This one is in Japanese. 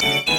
す